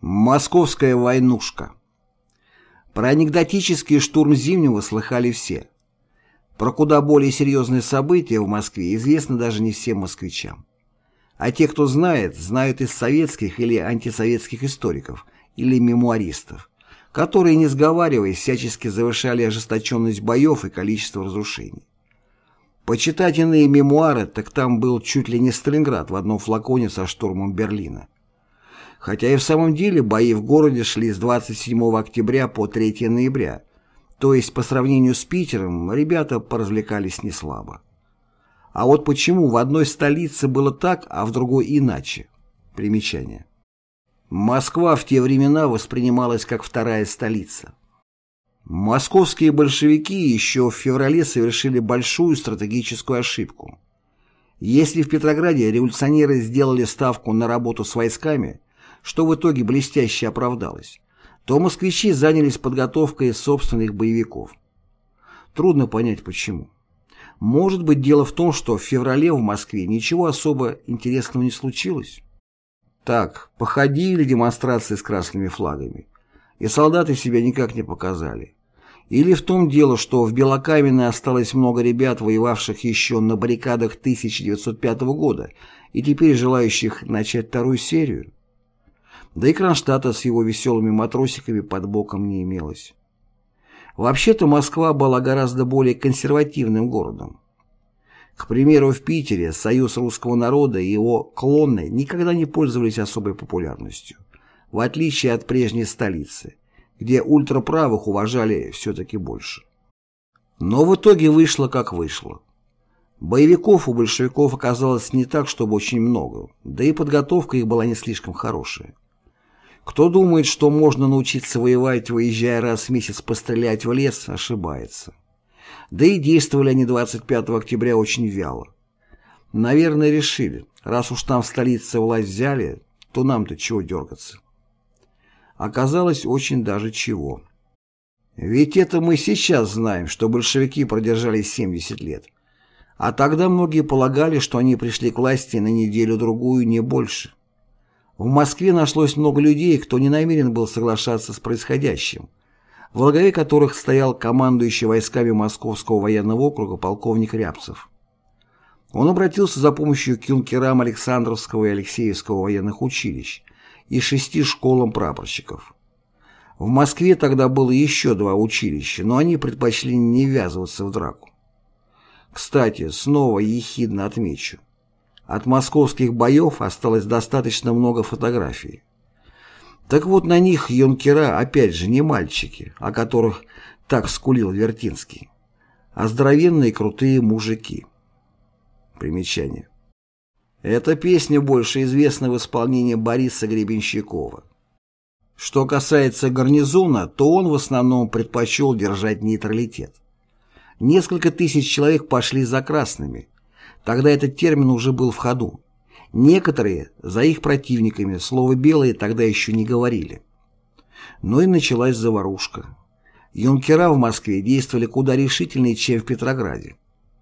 Московская войнушка. Про анекдотический штурм Зимнего слыхали все. Про куда более серьезные события в Москве известно даже не всем москвичам. А те, кто знает, знают из советских или антисоветских историков или мемуаристов, которые, не сговариваясь, всячески завышали ожесточенность боев и количество разрушений. Почитать иные мемуары, так там был чуть ли не Сталинград в одном флаконе со штурмом Берлина. Хотя и в самом деле бои в городе шли с 27 октября по 3 ноября, то есть по сравнению с Питером ребята поразвлекались не слабо. А вот почему в одной столице было так, а в другой иначе? Примечание. Москва в те времена воспринималась как вторая столица. Московские большевики еще в феврале совершили большую стратегическую ошибку. Если в Петрограде революционеры сделали ставку на работу с войсками, что в итоге блестяще оправдалось, то москвичи занялись подготовкой собственных боевиков. Трудно понять почему. Может быть дело в том, что в феврале в Москве ничего особо интересного не случилось? Так, походили демонстрации с красными флагами, и солдаты себя никак не показали. Или в том дело, что в Белокаменной осталось много ребят, воевавших еще на баррикадах 1905 года и теперь желающих начать вторую серию? Да и Кронштадта с его веселыми матросиками под боком не имелось. Вообще-то Москва была гораздо более консервативным городом. К примеру, в Питере Союз русского народа и его клонны никогда не пользовались особой популярностью, в отличие от прежней столицы, где ультраправых уважали все-таки больше. Но в итоге вышло как вышло. Боевиков у большевиков оказалось не так, чтобы очень много, да и подготовка их была не слишком хорошая. Кто думает, что можно научиться воевать, выезжая раз в месяц пострелять в лес, ошибается. Да и действовали они 25 октября очень вяло. Наверное, решили, раз уж там в столице власть взяли, то нам-то чего дергаться. Оказалось, очень даже чего. Ведь это мы сейчас знаем, что большевики продержались 70 лет. А тогда многие полагали, что они пришли к власти на неделю-другую, не больше. В Москве нашлось много людей, кто не намерен был соглашаться с происходящим, в главе которых стоял командующий войсками Московского военного округа полковник Рябцев. Он обратился за помощью к юнкерам Александровского и Алексеевского военных училищ и шести школам прапорщиков. В Москве тогда было еще два училища, но они предпочли не ввязываться в драку. Кстати, снова ехидно отмечу, от московских боев осталось достаточно много фотографий. Так вот на них юнкера опять же не мальчики, о которых так скулил Вертинский, а здоровенные крутые мужики. Примечание. Эта песня больше известна в исполнении Бориса Гребенщикова. Что касается гарнизона, то он в основном предпочел держать нейтралитет. Несколько тысяч человек пошли за красными, Тогда этот термин уже был в ходу. Некоторые, за их противниками, слово «белые» тогда еще не говорили. Но и началась заварушка. Юнкера в Москве действовали куда решительнее, чем в Петрограде.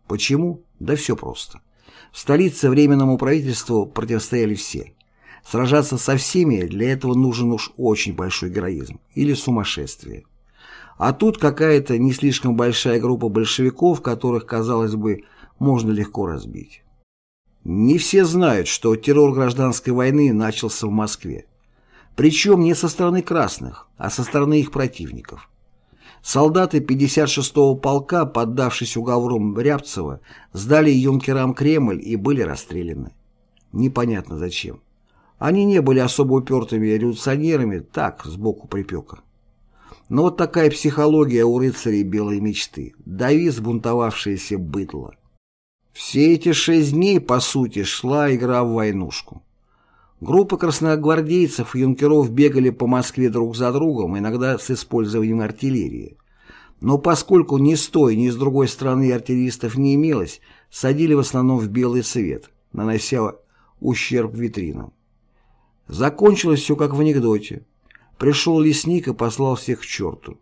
Почему? Да все просто. В столице Временному правительству противостояли все. Сражаться со всеми для этого нужен уж очень большой героизм или сумасшествие. А тут какая-то не слишком большая группа большевиков, которых, казалось бы, можно легко разбить. Не все знают, что террор гражданской войны начался в Москве. Причем не со стороны красных, а со стороны их противников. Солдаты 56-го полка, поддавшись уговорам Рябцева, сдали юнкерам Кремль и были расстреляны. Непонятно зачем. Они не были особо упертыми революционерами, так, сбоку припека. Но вот такая психология у рыцарей белой мечты, дави сбунтовавшееся быдло. Все эти шесть дней, по сути, шла игра в войнушку. Группы красногвардейцев и юнкеров бегали по Москве друг за другом, иногда с использованием артиллерии. Но поскольку ни с той, ни с другой стороны артиллеристов не имелось, садили в основном в белый свет, нанося ущерб витринам. Закончилось все как в анекдоте. Пришел лесник и послал всех к черту.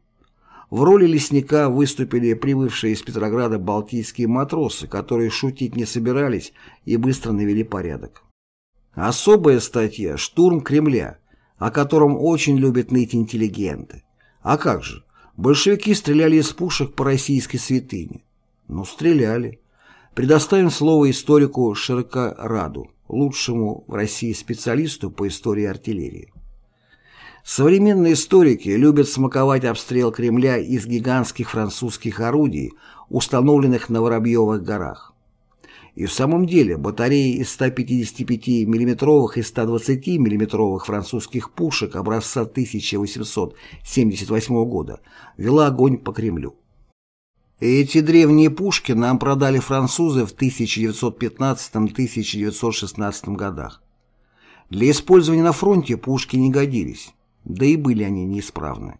В роли лесника выступили прибывшие из Петрограда балтийские матросы, которые шутить не собирались и быстро навели порядок. Особая статья «Штурм Кремля», о котором очень любят ныть интеллигенты. А как же? Большевики стреляли из пушек по российской святыне. Ну, стреляли. Предоставим слово историку Широкораду, лучшему в России специалисту по истории артиллерии. Современные историки любят смаковать обстрел Кремля из гигантских французских орудий, установленных на Воробьевых горах. И в самом деле батареи из 155 миллиметровых и 120 миллиметровых французских пушек образца 1878 года вела огонь по Кремлю. Эти древние пушки нам продали французы в 1915-1916 годах. Для использования на фронте пушки не годились, да и были они неисправны.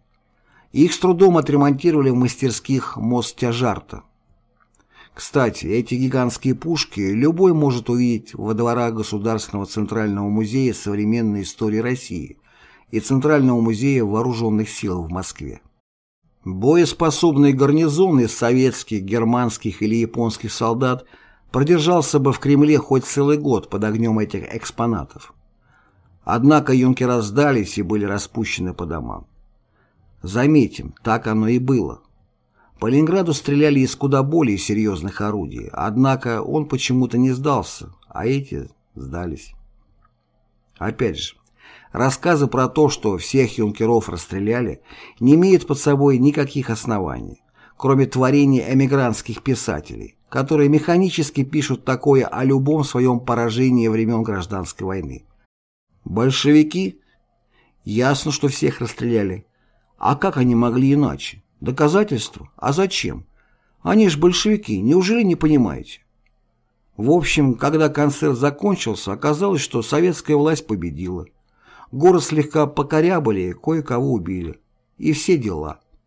Их с трудом отремонтировали в мастерских Мостяжарта. Кстати, эти гигантские пушки любой может увидеть во дворах Государственного Центрального музея современной истории России и Центрального музея вооруженных сил в Москве. Боеспособный гарнизон из советских, германских или японских солдат продержался бы в Кремле хоть целый год под огнем этих экспонатов. Однако юнкера сдались и были распущены по домам. Заметим, так оно и было. По Ленинграду стреляли из куда более серьезных орудий, однако он почему-то не сдался, а эти сдались. Опять же, рассказы про то, что всех юнкеров расстреляли, не имеют под собой никаких оснований, кроме творений эмигрантских писателей, которые механически пишут такое о любом своем поражении времен Гражданской войны. Большевики? Ясно, что всех расстреляли. А как они могли иначе? Доказательства? А зачем? Они ж большевики, неужели не понимаете? В общем, когда концерт закончился, оказалось, что советская власть победила. Город слегка покорябали, кое-кого убили. И все дела.